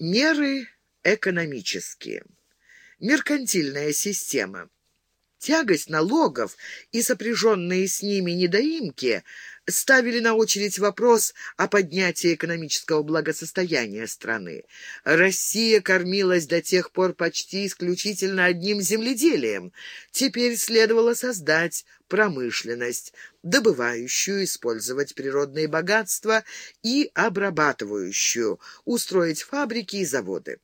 Меры экономические. Меркантильная система. Тягость налогов и сопряженные с ними недоимки ставили на очередь вопрос о поднятии экономического благосостояния страны. Россия кормилась до тех пор почти исключительно одним земледелием. Теперь следовало создать промышленность, добывающую, использовать природные богатства и обрабатывающую, устроить фабрики и заводы.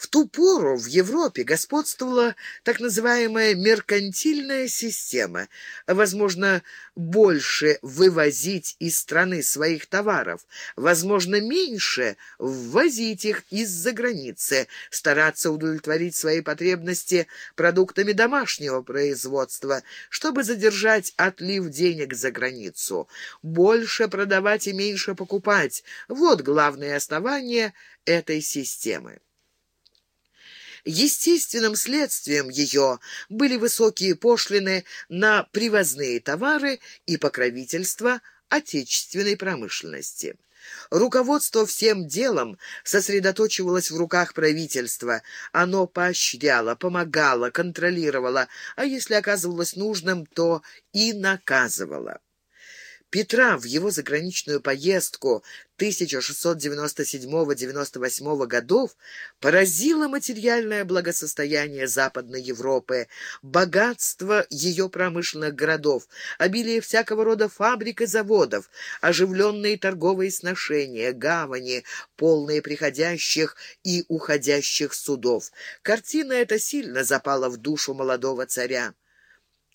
В ту пору в Европе господствовала так называемая меркантильная система. Возможно, больше вывозить из страны своих товаров, возможно, меньше ввозить их из-за границы, стараться удовлетворить свои потребности продуктами домашнего производства, чтобы задержать отлив денег за границу. Больше продавать и меньше покупать – вот главное основание этой системы. Естественным следствием ее были высокие пошлины на привозные товары и покровительство отечественной промышленности. Руководство всем делом сосредоточивалось в руках правительства. Оно поощряло, помогало, контролировало, а если оказывалось нужным, то и наказывало. Петра в его заграничную поездку 1697-98 годов поразило материальное благосостояние Западной Европы, богатство ее промышленных городов, обилие всякого рода фабрик и заводов, оживленные торговые сношения, гавани, полные приходящих и уходящих судов. Картина эта сильно запала в душу молодого царя.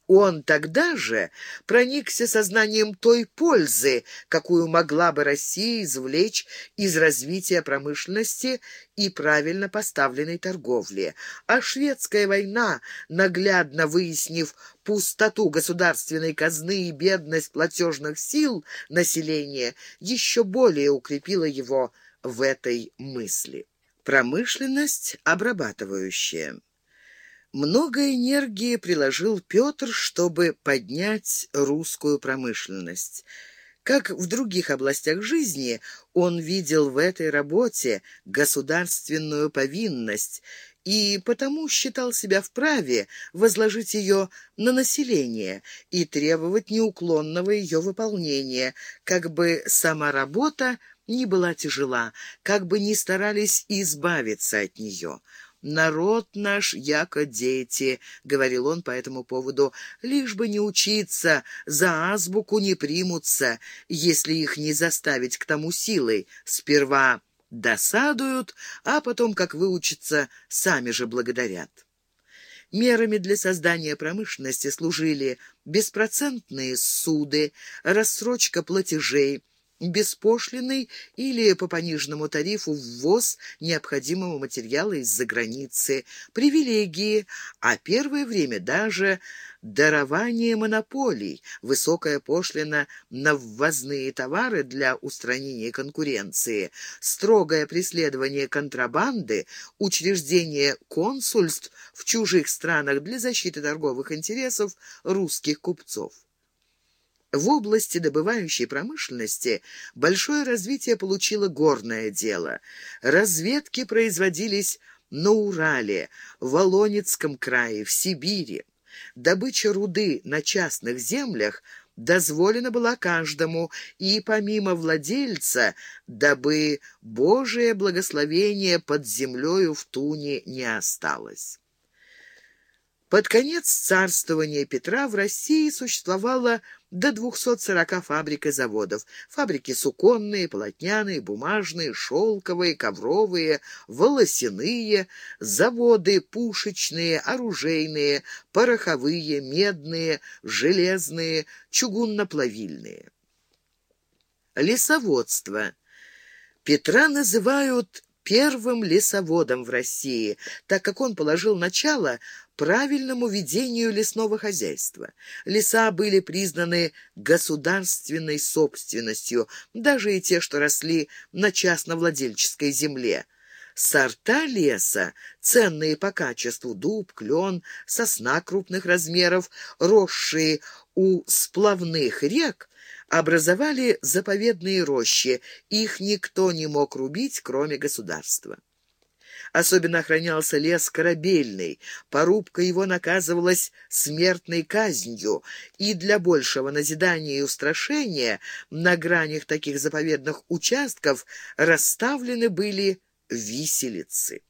Он тогда же проникся сознанием той пользы, какую могла бы Россия извлечь из развития промышленности и правильно поставленной торговли. А шведская война, наглядно выяснив пустоту государственной казны и бедность платежных сил населения, еще более укрепила его в этой мысли. Промышленность обрабатывающая. Много энергии приложил Петр, чтобы поднять русскую промышленность. Как в других областях жизни, он видел в этой работе государственную повинность и потому считал себя вправе возложить ее на население и требовать неуклонного ее выполнения, как бы сама работа не была тяжела, как бы не старались избавиться от нее. «Народ наш, яко дети», — говорил он по этому поводу, — «лишь бы не учиться, за азбуку не примутся, если их не заставить к тому силой. Сперва досадуют, а потом, как выучатся, сами же благодарят». Мерами для создания промышленности служили беспроцентные суды, рассрочка платежей, беспошлиный или по пониженному тарифу ввоз необходимого материала из-за границы, привилегии, а первое время даже дарование монополий, высокая пошлина на ввозные товары для устранения конкуренции, строгое преследование контрабанды, учреждение консульств в чужих странах для защиты торговых интересов русских купцов. В области добывающей промышленности большое развитие получило горное дело. Разведки производились на Урале, в Волонецком крае, в Сибири. Добыча руды на частных землях дозволена была каждому, и помимо владельца, дабы Божие благословение под землею в Туне не осталось. Под конец царствования Петра в России существовало до 240 фабрик и заводов. Фабрики суконные, полотняные, бумажные, шелковые, ковровые, волосяные, заводы пушечные, оружейные, пороховые, медные, железные, чугунно-плавильные. Лесоводство. Петра называют первым лесоводом в России, так как он положил начало правильному ведению лесного хозяйства. Леса были признаны государственной собственностью, даже и те, что росли на частновладельческой земле. Сорта леса, ценные по качеству дуб, клен, сосна крупных размеров, росшие у сплавных рек, образовали заповедные рощи, их никто не мог рубить, кроме государства. Особенно охранялся лес корабельный, порубка его наказывалась смертной казнью, и для большего назидания и устрашения на гранях таких заповедных участков расставлены были виселицы.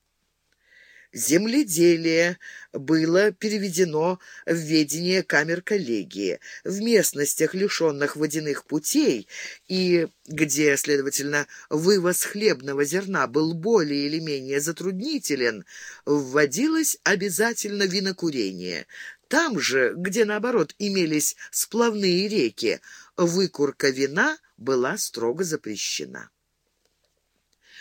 Земледелие было переведено в ведение камер коллегии. В местностях, лишенных водяных путей, и где, следовательно, вывоз хлебного зерна был более или менее затруднителен, вводилось обязательно винокурение. Там же, где, наоборот, имелись сплавные реки, выкурка вина была строго запрещена.